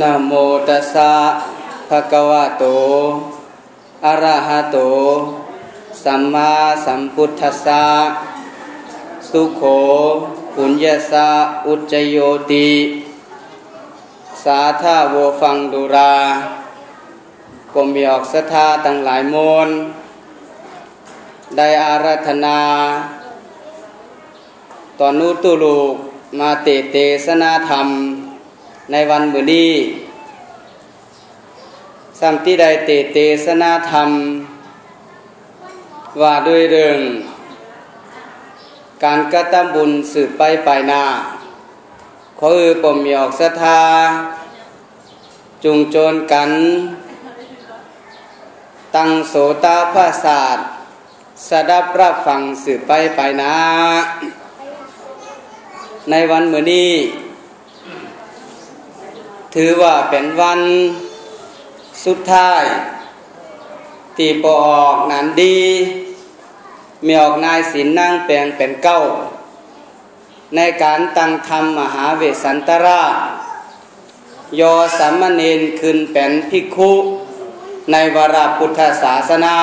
นะโมตัสสะภะคะวะโต อะระหะโต สัมมาสัมพุทธัสสะ สุโขปุญญาสะอุจจโยติ สาธาโวฟังดุรากมมีออกสถาตั้งหลายมนได้อารัธนา ตอนนู้ตุลูกมาเตเตสนาธรรม ในวันมือนี้สัมติใดเตเตสนาธรรม ว่าด้วยเรื่อง การกระทำบุญสืบไปไปนาขออือปมมีอกศรัทธา จุงโจรกัน ตั้งโสตาภาษาสสดับรับฟังสืบไปไปนาในวันมือนี้ ถือว่าเป็นวันสุดท้าย ตีปอออกนันดีมีออกนายศิลนั่งแปลงเป็นเก้า ในการตั้งธรรมมหาเวสสันตรายอสัมมเนนคืนเป็นภิกขุในวราพุทธศาสนา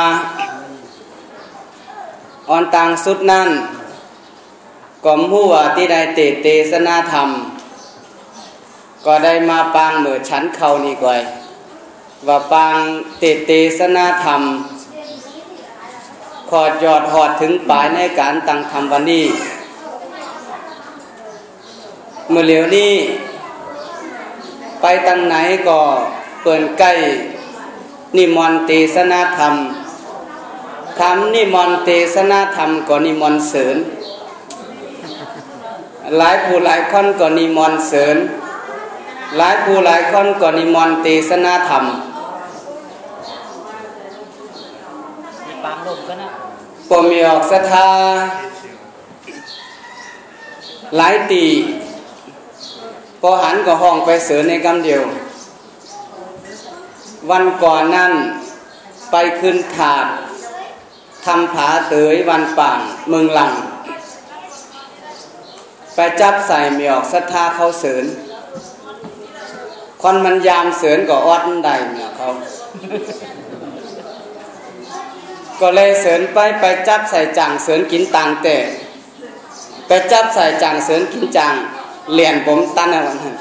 ออนตังสุดนั้นก็มู่ว่าที่ได้เตเตสนาธรรม ก็ได้มาปางเหมือชั้นเขานี่ก่อยว่าปางเตเตสนาธรรม ขอดยอดหอดถึงปลายในการตั้งธรรมวันนี้ เมื่อเหลียวนี้ ไปตั้งไหนก็เปิดใกล้นิมนต์เตสนาธรรมคำนิมนต์เตสนาธรรมก็นิมนต์เสริญหลายผู้หลายคนก็นิมนต์เสริญ หลายผู้หลายคนก็นิมนต์เตสนาธรรมปางลมก็นะปมีออกศรัทธาหลายตีพอหันก็ห้องไปเสือในกำเดียว วันก่อนนั่นไปขึ้นถาดทำผาเตยวันป่างเมืองหลัง ไปจับใส่มีออกศรัทธาเขาเสริญ คนมันยามเสริญก็อดได้เนี่ยเขาก็เลยเสริญไปไปจับใส่จังเสริญกินต่างแต่ไปจับใส่จังเสริญกินจังเหลียนผมตันในวันนั้น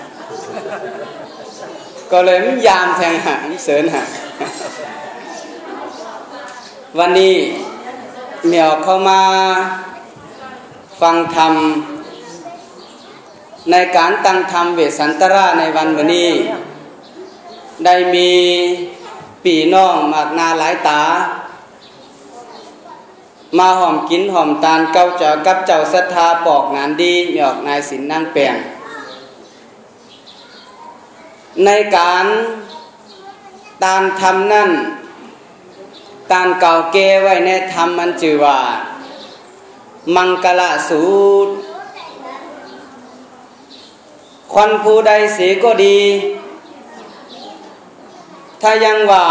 ก็เลยมันยามแทงหางเสริญหาวันนี้เหมียวเข้ามาฟังธรรม ในการตั้งธรรมเวสันตราในวันวันนี้ ได้มีปีน้องมากนาหลายตา มาหอมกินหอมตาลเก้าเจ้ากับเจ้าศรัทธาปอกงานดีมีออกนายสินนั่งแปลงในการตานทำนั่นตานเก่าเกไว้ในธรรมมันจือว่า มังกลสูตร คนผู้ใดเสียก็ดี ถ้ายังว่า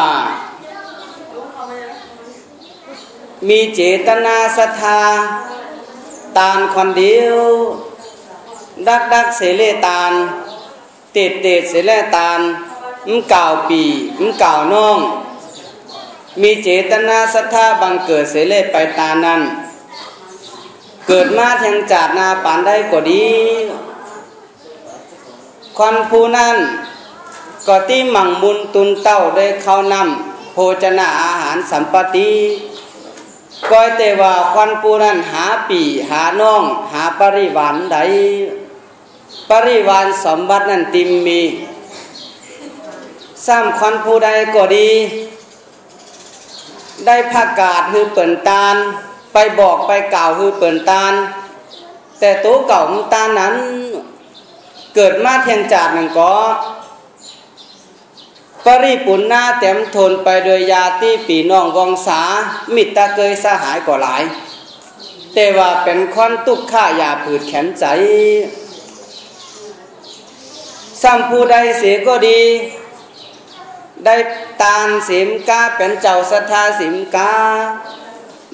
มีเจตนาศรัทธา ตานคนเดียว ดักดักเสเลตาน เตดเตดเสเลตานมเก่าปีมเก่าน้อง มีเจตนาศรัทธาบังเกิดเสเลไปตานั้น เกิดมาแทงจาดนาปานได้ก็ดี คนผู้นั้นก็ที่มั่งบุญตุนเต้าได้เข้านำโภชนาอาหารสัมปติก้อยเตว่าควันปูนั้นหาปีหาน้อง หาปริวานใดปริวานสมบัตินั้นติมมีซ้ำควันผู้ใดก็ดี ได้ประกาศคือเปิ่นตาล ไปบอกไปกล่าวคือเปิ่นตาล แต่ตัวเก่ามตานั้น เกิดมาเทียงจาดหนึ่งก็ปริปุณนาเต็มทนไปโดยยาที่ปีน้องวองสา มิตรเกยสหายกว่าหลาย แต่ว่าเป็นคอนตุกข้ายาผืดแขนใจสัมผู้ใดเสียก็ดี ได้ตานสิมกาเป็นเจ้าศรัทธาสิมกา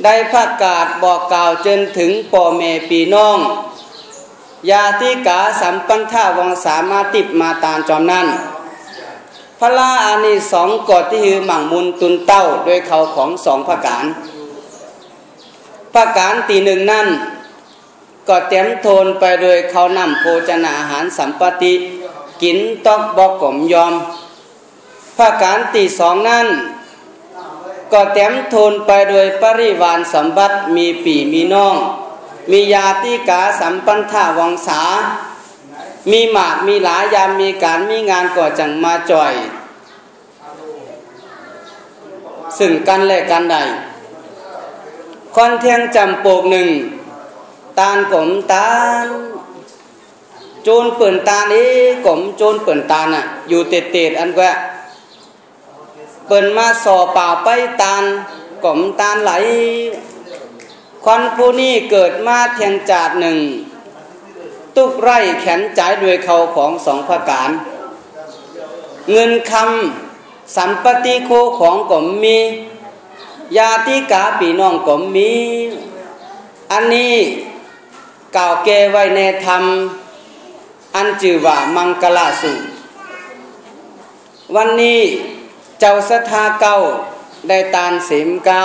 ได้ประกาศบอกกล่าวจนถึงป่อเมปีน้อง ยาที่กาสัมปันท่าวังสามาติบมาตานจอมนั้นพระลาอานิสองกอดที่หือหมั่งมุนตุนเต้าโดยเขาของสองประการประการตีหนึ่งนั่นก็เต็มโทนไปโดยเขานำโภชนาอาหารสัมปติกินตอกบอกกลมยอมประการตีสองนั่นก็เต็มโทนไปโดยปริวานสัมบัติมีปีมีน้อง มียาติกาสัมปันธาวังสา มีหมากมีหลายยามมีการมีงานก่อจังมาจ่อย ซึ่งกันและกันใดคอนเทียงจำโปกหนึ่ง ตานกลมตานโจนเปิ่นตานี้กลมโจนเปิ่นตาน่ะ อยู่เตดเตดอันแก็เปิ่นมาสอป่าไปตานกลมตานไหล ควันผู้นี้เกิดมาเทียงจาดหนึ่ง ตุกไร่แขนจ่ายด้วยเขาของสองประการ เงินคำสัมปติโคของกลมมีญาติกาปีน้องก็มี อันนี้กล่าวแก้ไว้ในธรรม อันจือว่ามังกลาสุวันนี้เจ้าสถาเก้าได้ตานเสมกา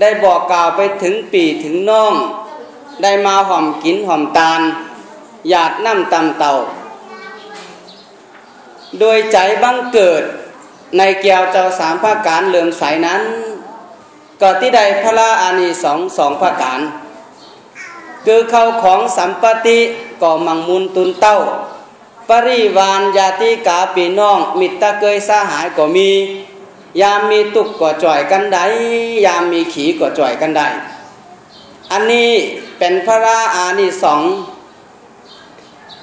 ได้บอกกล่าวไปถึงปีถึงน้อง ได้มาหอมกินหอมตาลหยาดน้ำตำเต่า โดยใจบังเกิดในแก้วเจ้าสามภาการเหลื่อมใสนั้น ก็ที่ใดพระอานิสองสองภาการ คือเขาของสัมปติก่อมังมุนตุนเต้า ปริวานญาติกาปีน้อง มิตรเกยสาหายก็มี ยามมีตุกก็จ่อยกันได้ยามมีขีก็จ่อยกันได้ อันนี้เป็นพระอานิสอง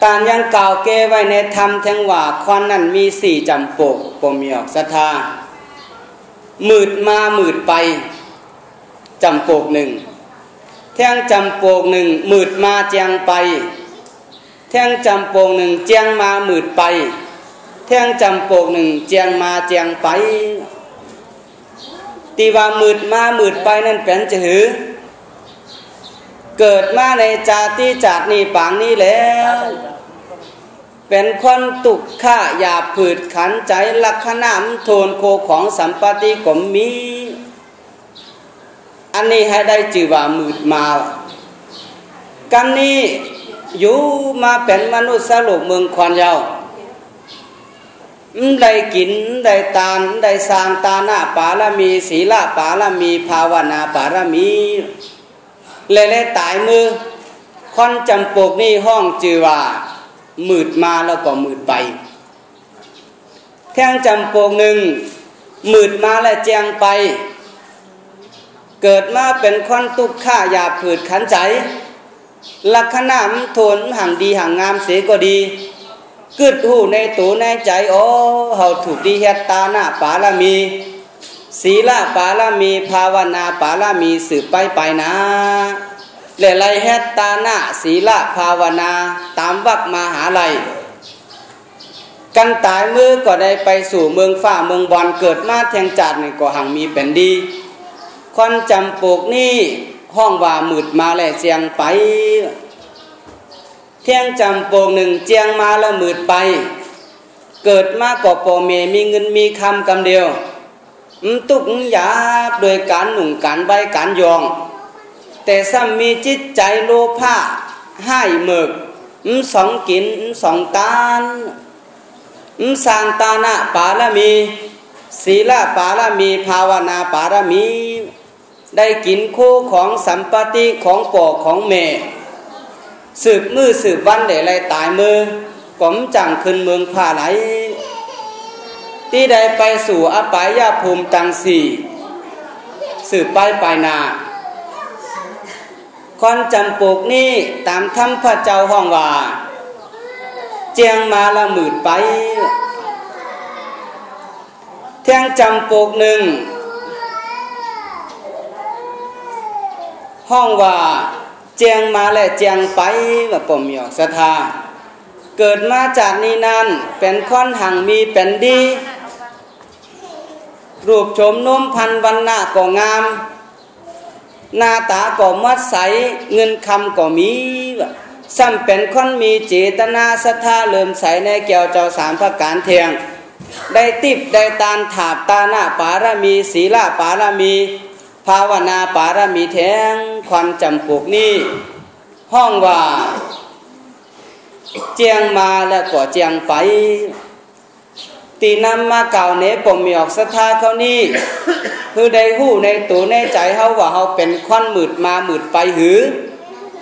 ตานยังกล่าวเกไว้ในธรรมแทงว่าควันนั้นมีสี่จำปกปมีออกศรัทธามืดมามืดไปจำปกหนึ่งแท่งจำปกหนึ่งมืดมาเจียงไป แท่งจำปกหนึ่งเจียงมามืดไป แท่งจำปกหนึ่งเจียงมาเจียงไป ตีว่ามืดมามืดไปนั่นเป็นจะหือ เกิดมาในจาติจาดนี้ปางนี้แล้วเป็นคนตุกข้าอย่าผืดขันใจลักขณามโทนโคของสัมปติกมมี อันนี้ให้ได้จือว่ามืดมากันนี้อยู่มาเป็นมนุษย์สรุปเมืองควันยาว ได้กินได้ตานได้สร้างตาหน้าปาละมีศีลปาละมี ภาวนาปาละมีเล่ๆตายมือคอนจำปกนี่ห้องจือว่ามืดมาแล้วก็มืดไป แท่งจำโปงหนึ่งมืดมาและแจงไป เกิดมาเป็นคนตุกข้ายาผืดขันใจลักษณะมทนห่างดีห่างงามเสียก็ดี กึดหูในตูในใจโอ้เฮาถูกดีเฮตตาหน้าปาละมี ศีลปาละมี ภาวนาปาละมีสืบไปไปนะเลไลเฮตตาหน้าศีลภาวนาตามวักมหาไลกันตายมือก็ได้ไปสู่เมืองฝ้าเมืองบอลเกิดมาแทงจัดนี่ก็หังมีเป็นดีคอนจำปกนี่ห้องว่ามืดมาแลเจียงไป เที่ยงจำโปกหนึ่งเจียงมาล้วมืดไป เกิดมาก่อปอเมมีเงินมีคำกำเดียวตุกหยาบโดยการหนุ่งการใบการยอง แต่ซ้ำมีจิตใจโลภะให้เมึกสองกินสองตานสางตานะปาละมี ศีลปาละมี ภาวนาปาละมี ได้กินคู่ของสัมปติของป่อของเม สืบมือสืบวันเดไรตายมือกมจังขึ้นเมืองผ่าไหลที่ใดไปสู่อปายาภูมิตังสี่สืบไปไปนาคอนจำปกนี่ตามธรรมพระเจ้าห้องว่าเจียงมาละหมืดไปเทียงจำปกหนึ่งห้องว่า เจียงมาและเจียงไปว่าปมหยอกสทาเกิดมาจากนี้นั่นเป็นค้อนหังมีเป็นดี รูปโฉมนุ่มพันวันหน้าก็งาม หน้าตาก็มัดใสเงินคำก็มีซ้ำเป็นคนมีเจตนาศรัทธาเลื่อมใสในเกี่ยวเจ้าสามพระการเทียง ได้ติบได้ตานถาบตาหน้าปารมีศีลาปารมี ภาวนาปารมีแทงความจำปกนี้ห้องว่าเจียงมาแล้วก็เจียงไป ตีนำมาเก่าเนปมมีออกสถาเขานี่คือได้หู้ในตัวในใจเขาว่าเขาเป็นควันมืดมามืดไปหือ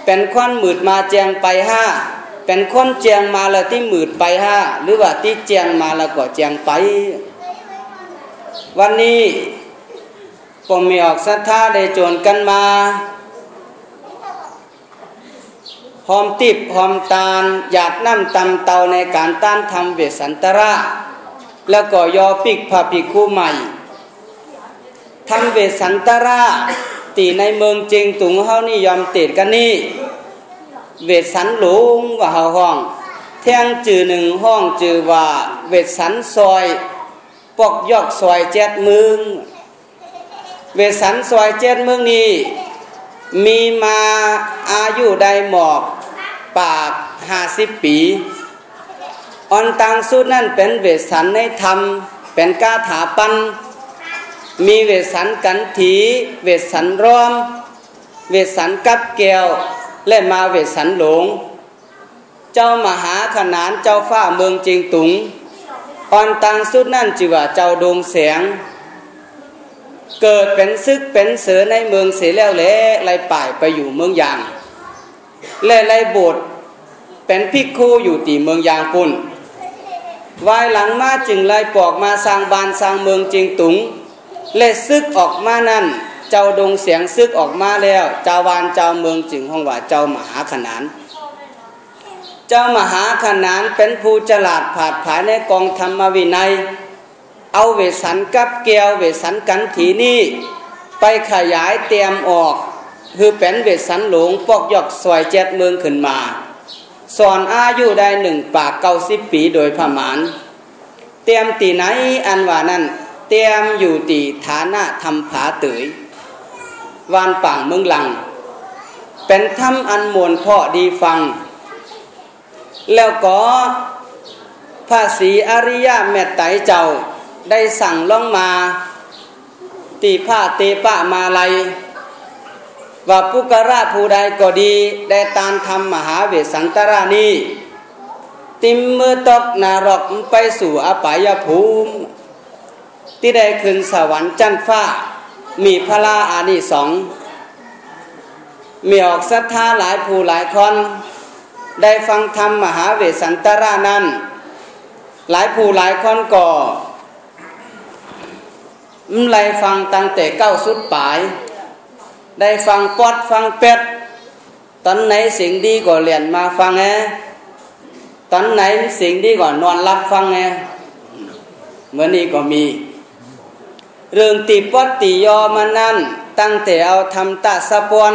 เป็นควันมืดมาเจียงไปห้าเป็นคนเจียงมาแล้วที่มืดไปห้าหรือว่าที่เจียงมาแล้วก็เจียงไป วันนี้ ผมมีออกสัทธาได้โจนกันมาหอมติบหอมตาลหยาดน้ำตำเตาในการต้านทำเวสันตระ แล้วก็ยอปิกพาปิคู่ใหม่ทำเวสันตระตีในเมืองจริงตุงเฮานี่ยอมเตดกันนี่เวสันหลงว่าเฮาห้องเที่ยงจือหนึ่งห้องจือว่าเวสันซอย ปอกยอกซอยเจ็ดมือง เวสันซอยเจ็ดเมืองนี้ มีมาอายุได้หมอบปากห้าสิบปีออนตังสุดนั่นเป็นเวสันในธรรม เป็นกาถาปันมีเวสันกันถีเวสันร้อม เวสันกับแก้ว และมาเวสันหลง เจ้ามหาขนานเจ้าฟ้าเมืองจริงตุงออนตังสุดนั่นจิว่าเจ้าดวงแสง เกิดเป็นซึกเป็นเสือในเมืองเสียแล้วแหละไล่ป่ายไปอยู่เมืองยางและไล่โบสเป็นพิกคูอยู่ตีเมืองยางปุ่นวายหลังมาจึงไล่ปอกมาสร้างบานสร้างเมืองจริงตุงและซึกออกมานั่น เจ้าดงเสียงซึกออกมาแล้วเจ้าวานเจ้าเมืองจึงห้องว่าเจ้ามหาขนาน เจ้ามหาขนานเป็นผู้ฉลาดผาดผายในกองธรรมวินัย เอาเวสันกับเกียวเวสันกันถีนี่ไปขยายเตรียมออก คือเป็นเวสันหลงปอกยอกซอยเจ็ดเมืองขึ้นมา สอนอายุได้หนึ่งปากเก้าสิบปีโดยพมานเตรียมตีไหนอันว่านั้นเตรียมอยู่ตีฐานะทำผาเตยวานป่างเมืองหลัง เป็นถ้ำอันมวลพ่อดีฟัง แล้วก็ภาษีอริยะแม่ไตเจ้า ได้สั่งล่องมาตีผ้าเตปะมาลัยว่าปุกระผู้ใดก็ดี ได้ตานทำมหาเวสันตรานีติมมือตกนารกไปสู่อปายภูมิ ที่ได้ขึ้นสวรรค์จันฟ้า มีพระลาอานิสองมีออกศรัทธาหลายผู้หลายคน ได้ฟังธรรมมหาเวสันตรานั้น หลายผู้หลายคนก็ มไลฟังตั้งแต่เก้าสุดปลาย ได้ฟังปอดฟังเป็ดตอนไหนสิ่งดีก็เรียนมาฟังไงตอนไหนสิ่งดีก็นอนรับฟังไงเมื่อนี้ก็มี เรื่องติปวัตติยอมานั่น ตั้งแต่เอาทำตาสะปวน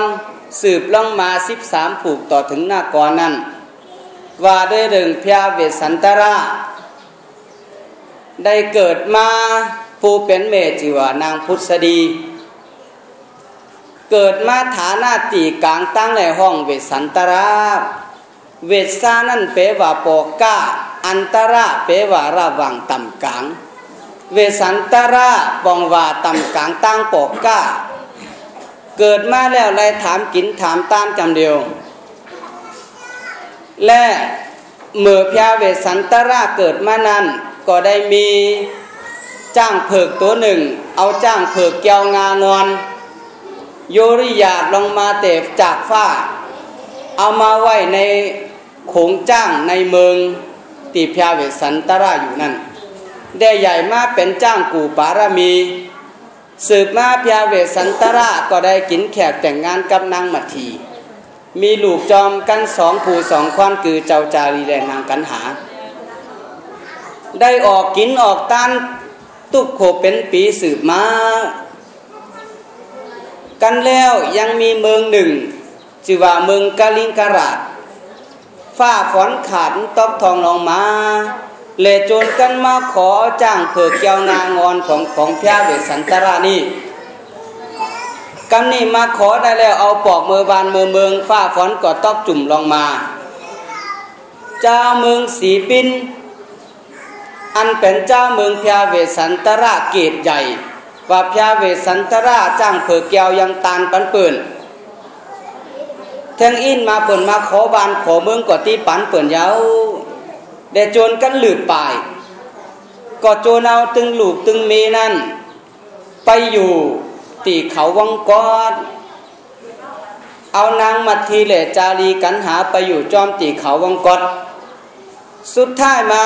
สืบล่องมาสิบสามผูกต่อถึงหน้ากอนั้นว่าด้วยเรื่องพยาเวสันตระ ได้เกิดมา ผู้เป็นเมจิวานางพุทธดี เกิดมาฐานาตีกลางตั้งในห้องเวสันตระเวสานั่นเปว่าปอก้า อันตระเปว่าระวังต่ำกลาง เวสันตระบองว่าต่ำกลางตั้งปอกก้า เกิดมาแล้วไล่ถามกินถามตามจำเดียว และเมื่อพยาเวสันตระเกิดมานั้นก็ได้มี จ้างเผือกตัวหนึ่ง เอาจ้างเผือกแก้วงานอน โยริยาดลงมาเตะจากฟ้า เอามาไว้ในโขงจ้างในเมืองตีพยาเวสันตระอยู่นั่น ได้ใหญ่มาเป็นจ้างกูปารมี สืบมาพยาเวสันตระก็ได้กินแขกแต่งงานกับนางมัที มีลูกจอมกันสองผู้สองควันคือเจ้าจารีแลนางกันหา ได้ออกกินออกตัน ตุกโขเป็นปีสืบมา กันแล้วยังมีเมืองหนึ่งจือว่าเมืองกาลิงการาฝ้าฝนขาดตอกทองลงมา เลจนกันมาขอจ้างเผือกเกียวงางอนของของพระเวสันตรานี่กันนี่มาขอได้แล้วเอาปอกมือบานมือเมืองฝ้าฝนก็ตอกจุ่มลงมา เจ้าเมืองสีปิน อันเป็นเจ้าเมืองพยาเวสันตระเกตใหญ่ ว่าพยาเวสันตระจ้างเผือแก้วยังตานปันปืนแทงอินมาเปิ่นมาขอบานขอเมืองกว่าที่ปันเปิ่นยาวเดโจนกันหลืบปายก็โจนเอาตึงหลูกตึงเมนั่น ไปอยู่ตีเขาวังกอดเอานางมัททีเลจารีกันหาไปอยู่จอมตีเขาวังกอดสุดท้ายมา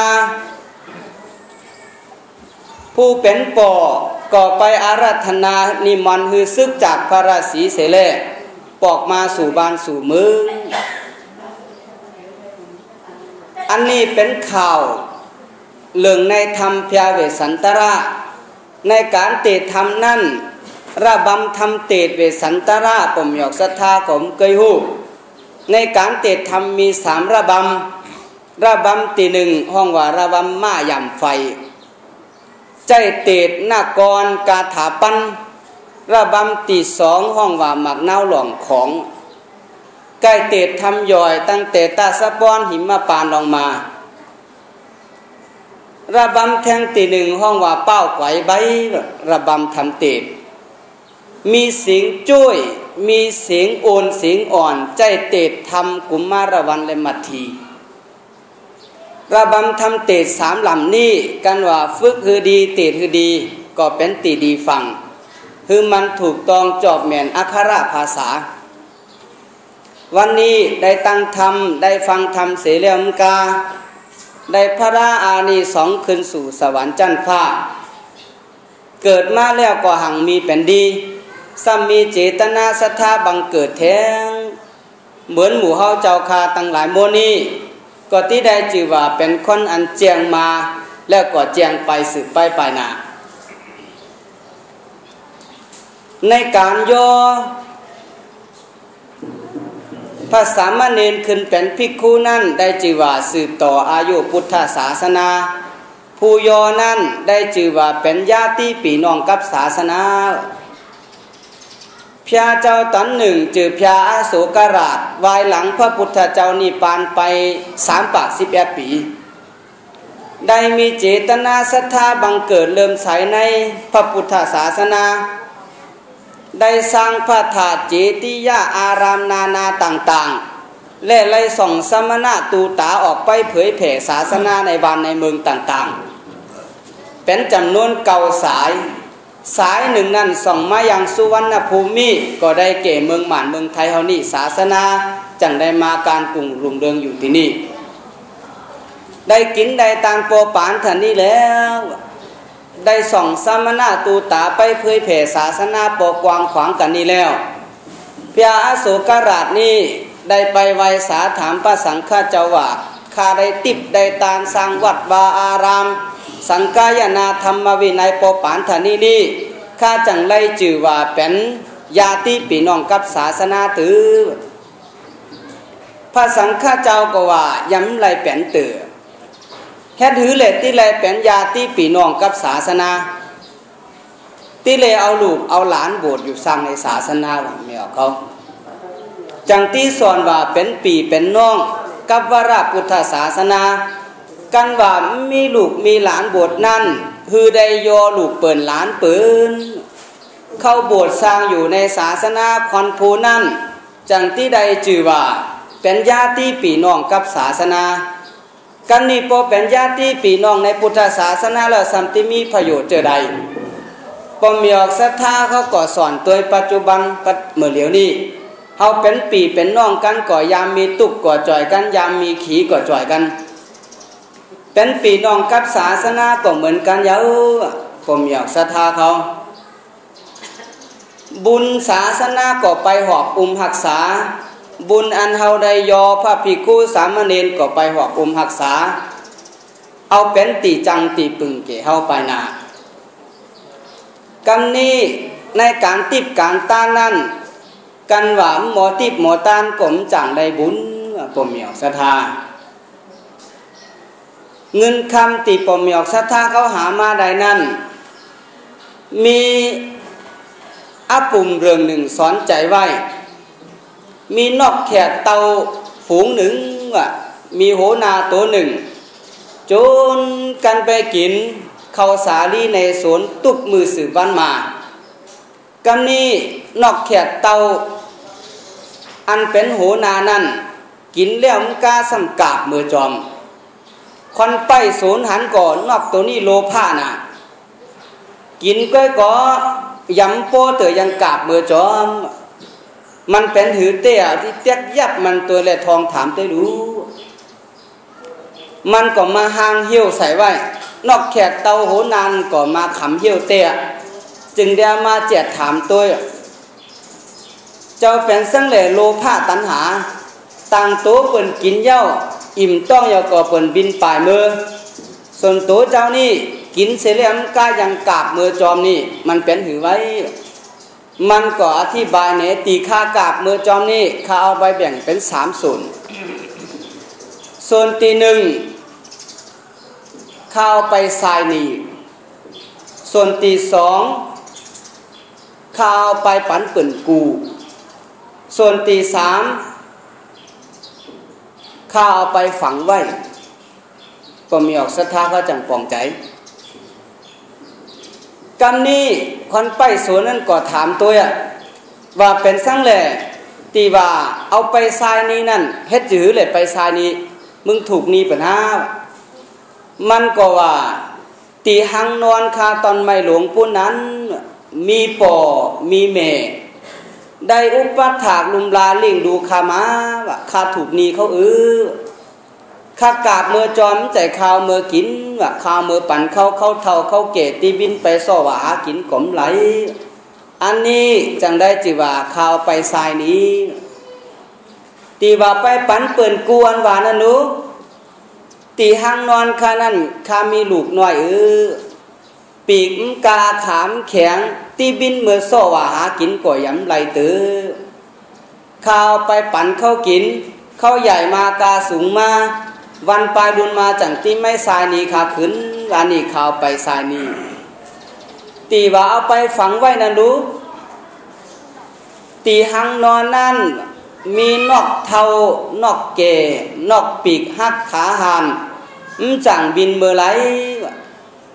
ผู้เป็นปอก็ไปอาราธนานิมันฮือซึกจากพระราศีเสเลปอกมาสู่บ้านสู่มืองอันนี้เป็นข่าวเรื่องในธรรมพยาเวสันตระ ในการเตะธรรมนั่น ระบำทำเตะเวสันตระผมหยอกศรัทธาผมเคยหูในการเตะธรรมมีสามระบำ ระบำตีหนึ่งห้องว่าระบำม้ายำไฟ ใจเตดนากรกาถาปันระบำตีสองห้องว่าหมักเน่าหลวงของใกล้เตดทำย่อยตั้งแต่ตาสะปอนหิมมาปานลงมา ระบำแทงตีหนึ่งห้องว่าเป้าไกวใบระบำทำเตดมีเสียงจุ้ยมีเสียงโอนเสียงอ่อน ใจเตดทำกุมมารวันและมัที ทีระบำทำเตดสามลำนี้กันว่าฝึกคือดี เตดคือดี ก็เป็นตีดีฟังคือมันถูกต้องจอบแมนอัคระภาษา วันนี้ได้ตั้งธรรมได้ฟังธรรมเสรียมกา ได้พระราอานีสองคืนสู่สวรรค์จันทร์ฟ้า เกิดมาแล้วก็หังมีเป็นดีซ้ำมีเจตนาศรัทธาบังเกิดแท้งเหมือนหมู่เฮาเจ้าคาตั้งหลายโมนี ก็ที่ได้จือว่าเป็นคนอันเจียงมา แล้วก็เจียงไปสืบไปไปนาในการย่อภาษามเณรขึ้นเป็นภิกขุนั่นได้จือว่าสืบต่ออายุพุทธศาสนา ผู้ยอนั่นได้จือว่าเป็นญาติปีน้องกับศาสนา พระเจ้าตันหนึ่งจือพระอาโศกราชวายหลังพระพุทธเจ้านิปานไปสามปากสิบแปดปี ได้มีเจตนาศรัทธาบังเกิดเริ่มใสในพระพุทธศาสนา ได้สร้างพระธาตุเจติยาอารามนานาต่างๆ และไล่ส่องสมณะตูตาออกไปเผยแผ่ศาสนาในบ้านในเมืองต่างๆ เป็นจำนวนเก่าสาย สายหนึ่งนั้นส่องมาอย่างสุวรรณภูมิ ก็ได้เก่เมืองหมานเมืองไทยเฮานี่ศาสนาจังได้มาการกรุงรุ่งเรืองอยู่ที่นี่ ได้กินได้ตานโปปานท่านนี้แล้ว ได้ส่องสมณะตูตาไปเผยแผ่ศาสนาปกวางขวางกันนี้แล้วพระอาโศกราชนี้ได้ไปไวสาถามพระสังฆเจ้าว่าข้าได้ติบได้ตานสร้างวัดวาอาราม สังกายนาธรรมวินัยปปานธานีนี้ข้าจังไล่จือว่าเป็นญาติปีน้องกับศาสนาตือพระสังฆเจ้าก็ว่าย้ำไล่เป็นเตือแค่ถือเลที่ไล่เป็นญาติปีน้องกับศาสนาที่เลยเอาลูกเอาหลานบวชอยู่สร้างในศาสนาหลังเมียเขาจังที่สอนว่าเป็นปีเป็นน้องกับวราพุทธศาสนา กันว่ามีลูกมีหลานบวชนั่น คือได้ยอลูกเปิดหลานเปินเข้าบวชสร้างอยู่ในศาสนาคอนภูนั่น จังที่ใดจือว่า เป็นญาติปีน้องกับศาสนา กันนี่พอเป็นญาติปีน้องในพุทธศาสนาแล้วสัมติมีประโยชน์เจอใดปอมีออกศรัทธาเขาก็สอนตัวปัจจุบันเมื่อเหลียวนี้เขาเป็นปีเป็นน้องกันก่อยามมีตุกก่อจ่อยกันยามมีขีก่อจ่อยกัน เป็นปีน้องกับศาสนาก็เหมือนกันเยอะผมอยากศรัทธาเขา บุญศาสนาก็ไปหอบอุ้มหักษา บุญอันเฮาได้ยอพระภิกขุสามเณรก็ไปหอบอุ้มหักษา เอาเป็นตีจังตีปึงเกเฮาไปนากันนี้ในการติบการต้านนั่นกันหวามหมอติบหมอต้านกลมจังได้บุญผมอยากศรัทธา เงินคำติปมยอกสัทธาเขาหามาได้นั่นมีอาปุ่มเรื่องหนึ่งสอนใจไว้ มีนอกแขกเตาฝูงหนึ่งว่ะมีโหนาตัวหนึ่งจนกันไปกินข้าวสาลีในสวนตุกมือสืบบ้านมากันนี้นอกแขกเตาอันเป็นโหนานั่นกินแล้วมกาสัมกาบมือจอม คอนไปศูนหันก่อนนอกตัวนี้โลผ้าน่ะกินก็ก็ยำโปเตอยังกาบเมือจอม มันเป็นถือเตี้ยที่เตี้ยยับมันตัวแหลทองถามเต้รู้ มันก็มาหางเหี้ยวใส่ไว้ นอกแขกเตาโหนานก็มาขำเหี้ยวเตี้ยจึงเดียมาเจ็ดถามตัวเจ้าเป็นสังเหลโลภะตัณหา ต่างโตเปิ่นกินเย้า อิ่มต้องยาก่อเปิ่นบินป่ายมือส่วนโตเจ้านี่กินเสลียมกายังกาบมือจอมนี่ มันเป็นหือไว้ มันก็อธิบายเนตีค่ากาบมือจอมนี่ข้าเอาไปแบ่งเป็นสามส่วนส่วนตีหนึ่งข้าวไปทรายนีส่วนตีสองข้าวไปปันปื่นกู ส่วนตีสาม ข้าเอาไปฝังไว้ ก็มีออกศรัทธาก็จังปองใจกำนี้คนไปสวนนั้นก็ถามตัวว่าเป็นสั่งแหล่ตีว่าเอาไปทรายนี้นั่นเฮ็ดจือเลยไปทรายนี้ มึงถูกนี้ปัญหามันก็ว่าตีหังนอนคาตอนไม่หลวงปุ้นั้น มีป่อมีแม่ ได้อุปถากลุมลาเลี่ยงดูขามาว่าข้าถูกนีเขาเออข้ากาบเมื่อจอมใจข้าวเมื่อกินว่าข้าวเมื่อปั่นเขาเขาเท่าเขาเกตตีบินไปซอว่ากินกลมไหล อันนี้จังได้จีว่าข้าวไปทรายนี้ ตีว่าไปปั่นเปิ่นกวนหวานั่นนูตีหังนอนข้านั่นข้ามีลูกน้อยเออ ปีกกาขามแข็งตีบินเมื่อโซว่าหากินก่อยำไหลตือข้าวไปปั่นเข้ากินเข้าใหญ่มากาสูงมา วันปลายดุนมาจังที่ไม่ทรายนี้ขาขึ้นวันนี้ข้าวไปทรายนีตีว่าเอาไปฝังไว้นะรู้ตีหังนอนนั่นมีนอกเทานอกเกนอกปีกหักขาหานมจังบินเมื่อไร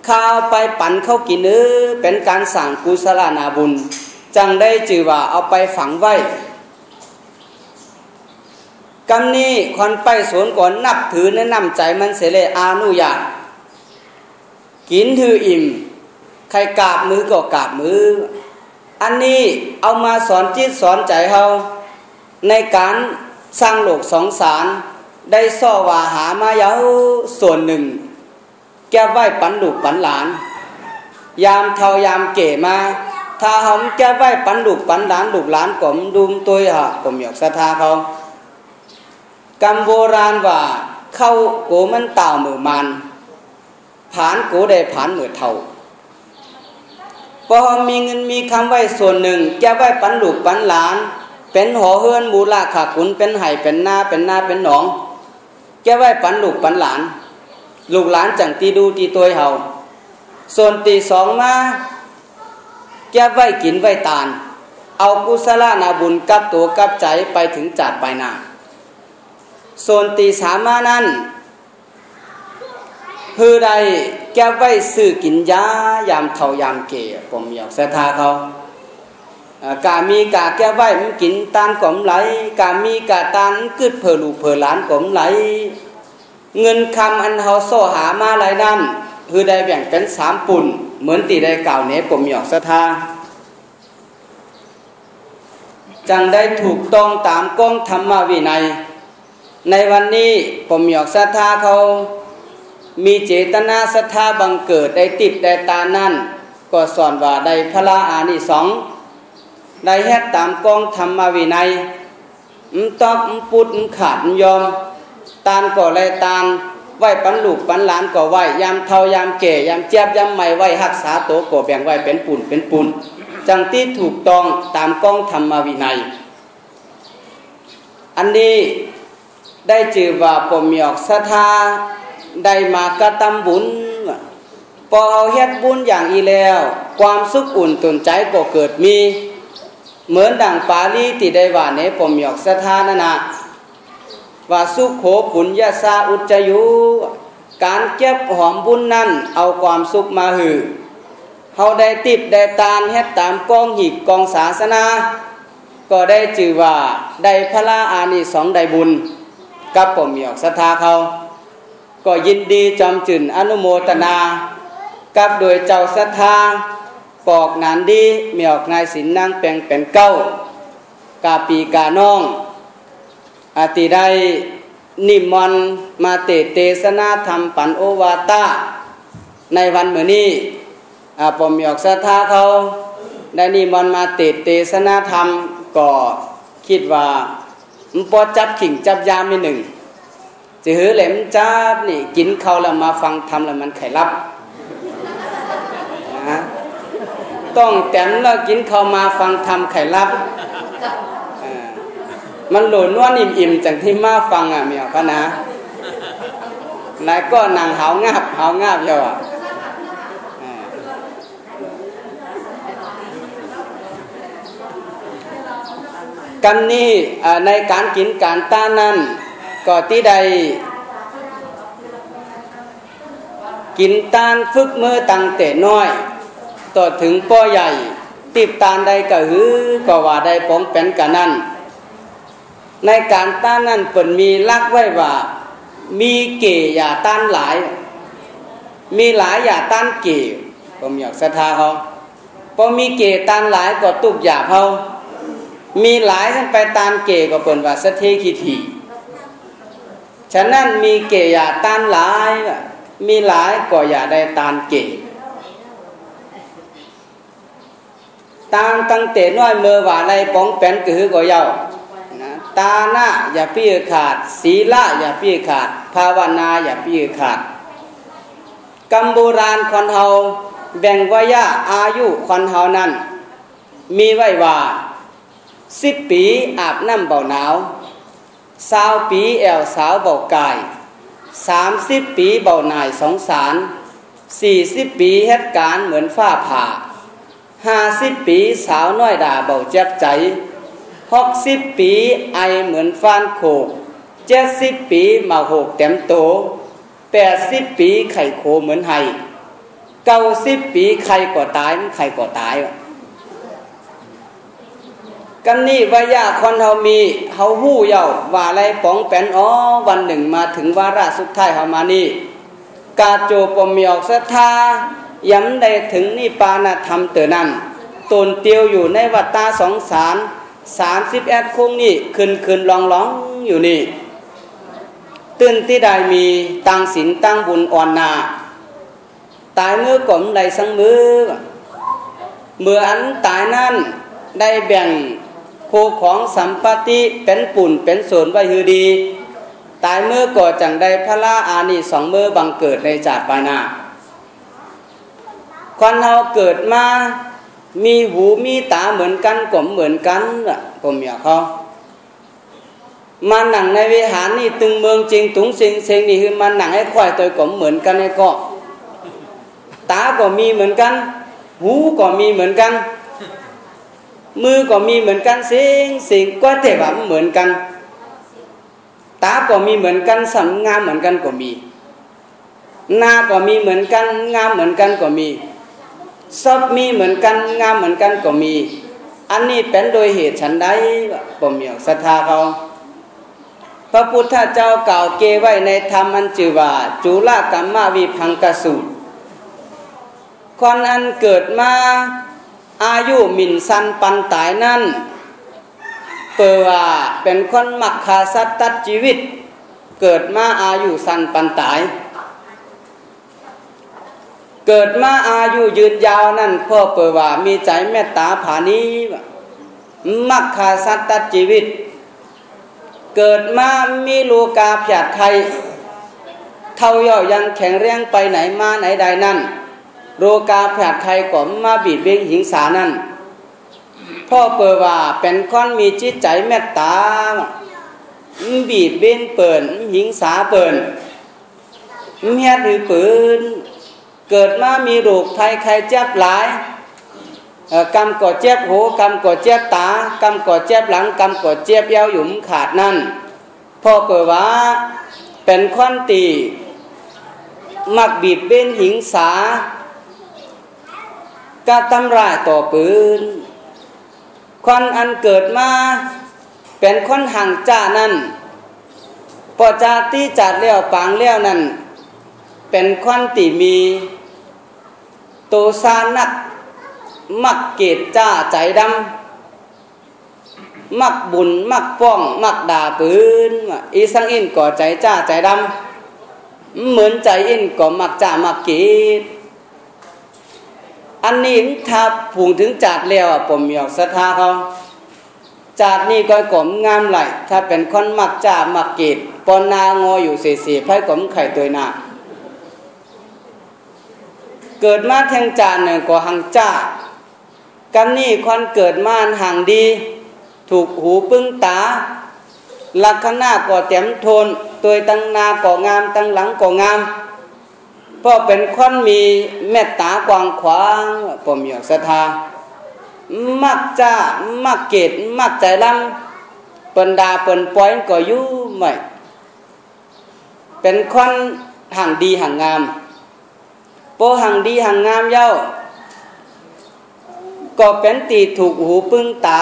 ข้าไปปั่นเขากินเออเป็นการสั่งกุศลนาบุญ จังได้จือว่าเอาไปฝังไว้กำนี้คนไปสวนก่อนนับถือแนะนำใจมันเสเลอานุญาตกินถืออิ่ม ใครกราบมือก็กราบมือ อันนี้เอามาสอนจิตสอนใจเขาในการสร้างโลกสองสารได้ซ่อว่าหามายาส่วนหนึ่ง แก้ไหวปันลูกปันหลาน ยามเทายามเก๋มาถ้าหอมแก้ไหวปันลูกปันหลานลูกหลานกลมดุมตัวหะผมอยากศรัทธาเขากรรมโบราณว่าเข้าโกมันเต่ามือมันผานโกได้ผานเหมือเท่าพอมีเงินมีคำไว้ส่วนหนึ่งแก้ไหวปันลูกปันหลาน เป็นหอเฮือนมูลาขาขุนเป็นไห่เป็นหน้าเป็นหน้าเป็นหนองแก้ไหวปันลูกปันหลาน ลูกหลานจังตีดูตีตัวเฮาส่วนตีสองมาแก้ไว้กินไว้ตาน เอากุศลนาบุญกับตัวกับใจไปถึงจัดไปนาส่วนตีสามมานั้นคือใดแก้ไว้ซื้อกินยายามเท่ายามเก๋ผมอยากศรัทธาเขากามีกาแก้ไว้มันกินตานกลมไหลกามีกาตานกึดเพลูเพลานกลมไหล เงินคำอันเขาโซหามาหลายนั่นคือได้แบ่งเป็นสามปุ่น เหมือนตีได้กล่าวเนี้ผมหยอกสะทาจังได้ถูกต้องตามก้องธรรมวินัย ในวันนี้ผมหยอกศรัทธาเขา มีเจตนาศรัทธาบังเกิดได้ติดได้ตานั่น ก็สอนว่าได้พระอานิสงส์ได้แฮดตามกองธรรมวินัยมตอบมปุดมขาดมยอม ตานก่อไรตานไหวปันลูกปันหลานก่อไหวยามเทายามเก่ยามเจี๊ยบยามใหม่ไหวหักษาโตก่อแบ่งไหวเป็นปุ่นเป็นปุ่นจังที่ถูกต้องตามกองธรรมวินัย อันนี้ได้จือว่าปมีออกศรัทธาได้มากระทำบุญพอเอาเฮ็ดบุญอย่างอีแล้ว ความสุขอุ่นตุนใจก็เกิดมี เหมือนดังปาลีที่ได้ว่าในปมีออกศรัทธานั่นนะ ว่าสุขโขปุญญาสาอุจยุ การเก็บหอมบุญนั่นเอาความสุขมาหือเฮาได้ติบได้ตานเฮ็ดตามกองหิกกองศาสนา ก็ได้จือว่าได้พระลาอานิสองได้บุญ กับปมมีออกศรัทธาเขา ก็ยินดีจอมจืนอนุโมทนา กับโดยเจ้าศรัทธาปอกนานดีมีออกนายสินนางแปลงเป็นเก้ากาปีกาน้อง อาติได้นิมนต์มาเตเตสนาธรรมปันโอวาตาในวันเหมือนนี้อาปมมีออกศรัทธาเขาได้นิมนต์มาเตเตสนาธรรมก็คิดว่ามันพอจับขิงจับยามนิดหนึ่งจะหือเหลมจับนี่กินเขาแล้วมาฟังทำแล้วมันไข่รับนะต้องแต้มแล้วกินเขามาฟังทำไข่รับ มันหลุนว่าอิ่มอิ่มจากที่มาฟังอะเมียพะนะนายก็นางหาวงาบหาวงาบเยอะอะกันนี้ในการกินการต้านนั้นก็ที่ใดกินตานฝึกมือตั้งแต่น้อยต่อถึงป้อใหญ่ ติบตานใดก็หือก็ว่าได้ป้องเป็นกันนั้น ในการต้านนั้นเปิ่นมีลักไว้ว่า มีเก่อย่าต้านหลาย มีหลายอย่าต้านเก่ผมอยากศรัทธาเขาพอมีเก่ต้านหลายก็ตุกอย่าเขามีหลายท่านไปตานเก่ก็เปิ่นว่าสเทคิทีฉะนั้นมีเก่อย่าต้านหลายมีหลายก็อย่าได้ตานเก่ตานตั้งแต่น้อยเมื่อว่าในป้องแป้นกือก็เยา ตาหน้าอย่าพี่ขาด ศีละอย่าพี่ขาด ภาวนาอย่าพี่ขาดกัมโบราณคนเฮาแบ่งวายาอายุคนเฮานั้น มีไว้ว่าสิบปีอาบน้ำเบาหนาวสาวปีแอวสาวเบากายสามสิบปีเบาหน่ายสงสารสี่สิบปีเหตุการณ์เหมือนฝ้าผ่าห้าสิบปีสาวน้อยด่าเบาเจ็บใจ หกสิบปีไอเหมือนฟานโขกเจ็ดสิบปีมาหกเต็มโตแปดสิบปีไข่โคเหมือนไห้เก้าสิบปีใครก็ตายใครก็ตายกันนี่วายาคนเฮามีเฮาหู้เย่าว่าไรป๋องแป้นอ๋อวันหนึ่งมาถึงวาระสุดท้ายเฮามานี่ กาโจปมีออกศรัทธาย้ำได้ถึงนี่ปานาธรรมเตือนั้นตนเตียวอยู่ในวัตตาสองสาร สามสิบแอดคงนี่คืนคืนลองร้องอยู่นี่ ตื่นที่ได้มีตั้งศีลตั้งบุญอ่อนนาตายเมื่อกลมใดสังมือเมื่ออันตายนั่นได้แบ่งโคของสัมปติเป็นปุ่นเป็นส่วนไว้ฮือดี ตายเมื่อก่อจังได้พระลาอานิสองมือบังเกิดในจาดปานาคนเราเกิดมา มีหูมีตาเหมือนกันก็เหมือนกันล่ะผมอยากเขามาหนังในวิหารนี่ตึงเมืองจริงตุงเซิงเซิงนี่คือมาหนังให้ควายตัวก็เหมือนกันให้ก็ตาก็มีเหมือนกัน หูก็มีเหมือนกัน มือก็มีเหมือนกันเสิงเสิงก็แต่ว่าเหมือนกัน ตาก็มีเหมือนกันสัมงามเหมือนกันก็มีหน้าก็มีเหมือนกันงามเหมือนกันก็มี ซอบมีเหมือนกันงามเหมือนกันก็มี อันนี้เป็นโดยเหตุฉันใดผมอยากศรัทธาเขา พระพุทธเจ้าเก่าเกไว้ในธรรมันจือว่า จุลกัมมาวิพังกสูตรคนอันเกิดมาอายุหมิ่นสันปันตายนั่นเปิว่าเป็นคนมักคาสัตตัดชีวิต เกิดมาอายุสันปันตาย เกิดมาอายุยืนยาวนั่นพ่อเปิดว่ามีใจเมตตาผานี้มักคาสัตตชีวิต เกิดมามีลูกาผยาดไทย เท่าย่อยังแข็งแรงไปไหนมาไหนใดนั่นโรกาผยาดไทยก็มาบีดเบี้ยหิงสานั่น พ่อเปิดว่าเป็นค้อนมีจิตใจเมตตาบีดเบี้ยเปิ่นหิงสาเปิ่นเมียถือปืน เกิดมามีโรคภัยไข้เจ็บหลายกำก่อเจ็บหูกำก่อเจ็บตากำก่อเจ็บหลังกำก่อเจ็บเย้าหยุมขาดนั่นพ่อเปิดว่าเป็นควันตีมักบีบเบ้นหิงสาก็ตำรายต่อปืนควันอันเกิดมาเป็นคนห่างจ้านั่นปอจาตีจัดเลี้ยวปางเลี้ยวนั่นเป็นควันตีมี โตซานักมักเกตจ้าใจดำมักบุญมักป้อง มักด่าปืนอีสังอินก่อใจจ้าใจดำเหมือนใจอินก่อมักจ้ามักเกตอันนี้ถ้าผูงถึงจัดแล้วผมมีอกศรัทธาเขาจัดนี่ก็กลมงามไหลถ้าเป็นคนมักจ่ามักเกตปอนนางออยู่เสียสีไพ่กลมไข่ตัวหนา เกิดมาแทงจานหนึ่งก็หังจ้ากันนี่คันเกิดมาห่างดี ถูกหูปึ้งตาลักษณะก่อเต็มทนตัวตั้งนาก่องามตั้งหลังก่องามพราะเป็นคนมีเมตตากว้างขวางผมอยากศรัทธามักจ้ามักเกตมักใจลำเปินดาเปินปล่อยก็อยู่ไม่เป็นคนห่างดีห่างงาม โปห่างดีห่างงามเย้า ก็เป็นตีถูกหูปึ้งตา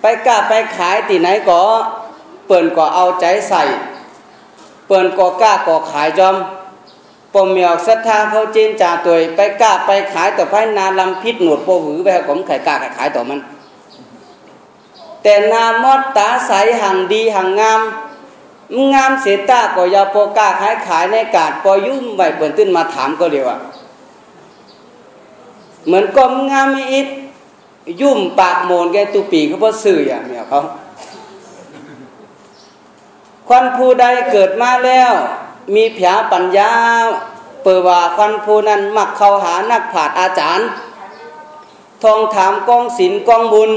ไปกล้าไปขายตีไหนก็เปิ่นก็เอาใจใส่ เปิ่นก็กล้าก็ขายจอมปมเมียวศรัทธาเขาจีนจ่าตัวไปกล้าไปขายต่อไปนาลำพิษหนวดโปหือไปผมไข่กล้าขายต่อมัน แต่นามอดตาใสห่างดีห่างงาม งามเสตาก็ยาโปกาขายขายในกาดปอยุ่มใบเปิดตื้นมาถามก็เดียวอะเหมือนกอมงามม่อิดยุ่มปากโมนแกตุปีเขาพอสื่ออย่างเมียเขาควันผู้ใดเกิดมาแล้ว มีผาปัญญา เปิดว่าคันผู้นั้นมักเข้าหานักผาดอาจารย์ ทองถามกองศิลกองบุญ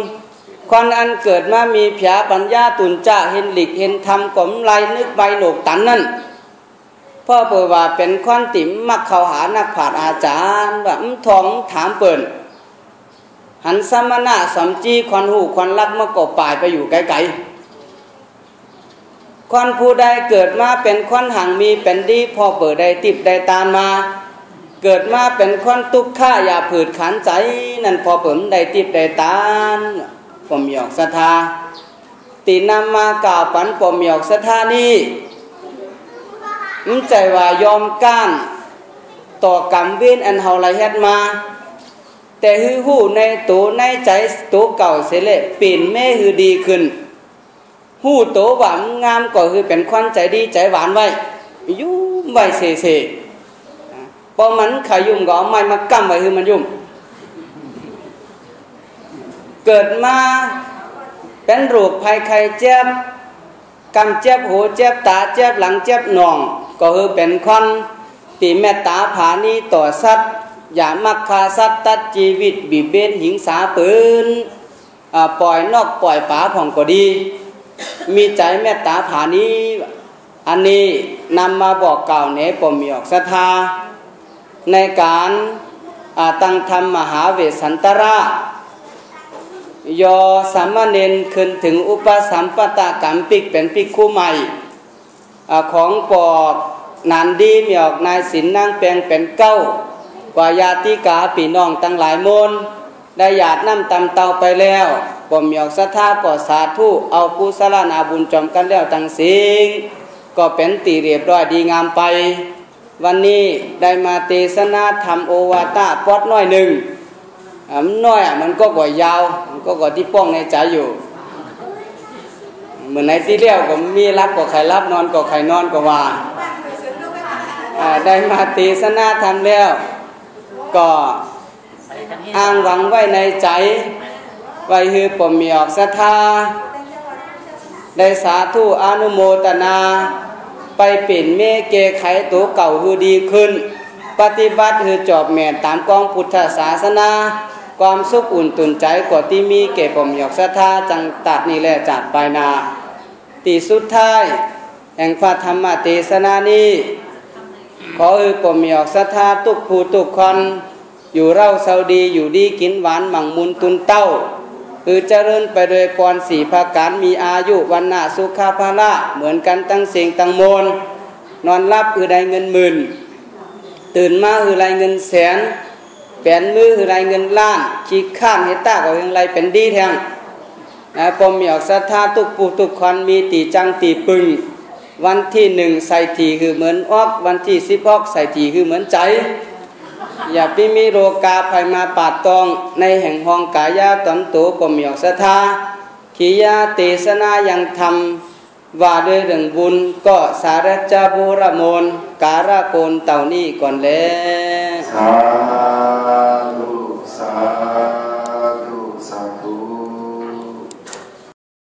คนอันเกิดมามีผาปัญญาตุนจ้าเห็นหลีกเห็นธรรมกลมลายนึกใบโหนกตันนั่นพ่อเปิดว่าเป็นควันติ๋มมักเข้าหานักผาดอาจารย์แบบทองถามเปิ่นหันสมณะสมจีควันหูควันรักมากบป่ายไปอยู่ไกลๆควันผู้ใดเกิดมาเป็นควันห่างมีเป็นดีพ่อเปิดได้ติบได้ตามมา เกิดมาเป็นควันตุกข้าอย่าผืดขันใจ นั่นพอเปิมได้ติบได้ตาน ผมหยอกศรัทธาตีนำมากล่าวปันผมหยอกศรัทธานี่มใจว่ายอมก้านต่อกรรมเว้นอันเฮาไรเฮ็ดมา แต่ฮือหู้ในตัวในใจตัวเก่าเสเลเปลี่ยนแม่ฮือดีขึ้น หู้โตหวานงามก็คือเป็นควันใจดีใจหวานไว้ยุ่มไว้เสเสพอมันขยุ่มก็เอาไม้มากำไว้คือมันยุ่ม เกิดมาเป็นโรคภัยไข้เจ็บกำเจ็บหูเจ็บตาเจ็บหลังเจ็บหนอง ก็คือเป็นควันตีแม่ตาผานีต่อสัตว์ อย่ามักคาสัตว์ตัดชีวิตบีบเบนหิงสาปืนปล่อยนอกปล่อยป่าผ่องก็ดี มีใจเมตตาผานี้อันนี้นำมาบอกกล่าวเนปมีออกศรัทธาในการตั้งธรรมมหาเวสันตระ ยอสามเณรขึ้นถึงอุปสัมปตะกัมปิกเป็นปิกคู่ใหม่ของปอกนันดีมีออกนายสินนั่งแปลงเป็นเก้ากว่ายาติกาปีน้องตั้งหลายมนได้หยาดน้ำตำเตาไปแล้วก็มีออกศรัทธาก็สาธุเอากุศลนาบุญจอมกันแล้วตั้งสิงก็เป็นตีเรียบร้อยดีงามไป วันนี้ได้มาเทศนาธรรมโอวาตาปอดน้อยหนึ่ง มันน้อยอะมันก็ก่อยาว มันก็ก่อที่ป้องในใจอยู่ เหมือนในที่เลี้ยวก็มีรับก็ใครรับนอนก็ใครนอนก็ว่าได้มาเทศนาธรรมแล้ว ก็อ้างหวังไว้ในใจ ไว้ฮือปมมีออกศรัทธาได้สาธุอนุโมตนา ไปเปลี่ยนเมเกไขตัวเก่าฮือดีขึ้น ปฏิบัติฮือจอบแม่ตามกองพุทธศาสนา ความสุขอุ่นตุนใจกว่าที่มีเก็บปมหยอกศรัทธาจังตัดนี่แหละจัดไปนาตีสุดท้าย แห่งพระธรรมเทศนานี้ขออือปมหยอกศรัทธาทุกผู้ทุกคนอยู่เล่าเซาดีอยู่ดีกินหวานหมั่งมุนตุนเต้าคือเจริญไปโดยพรสีภาการมีอายุวันนาสุขาภาละเหมือนกันตั้งเสียงตั้งมนนอนรับคือได้เงินหมื่น ตื่นมาคือไรเงินแสน แปนมือคือไรเงินล้านขี้ข้านเฮตตาก็ยังไรเป็นดีแทงนะปมมีอกศรัทธาตุกปูตุกควันมีตีจังตีปึงวันที่หนึ่งใส่ทีคือเหมือนออก วันที่สิบออกใส่ทีคือเหมือนใจ อย่าพิมีโรกาภัยมาปาดตอง ในแห่งห้องกายาตอนโตปมมีออกศรัทธาขียาเตสนายังทำ ว่าด้วยเรื่องบุญก็สารจาบุรมนการะโกนเต่านี่ก่อนแล้ว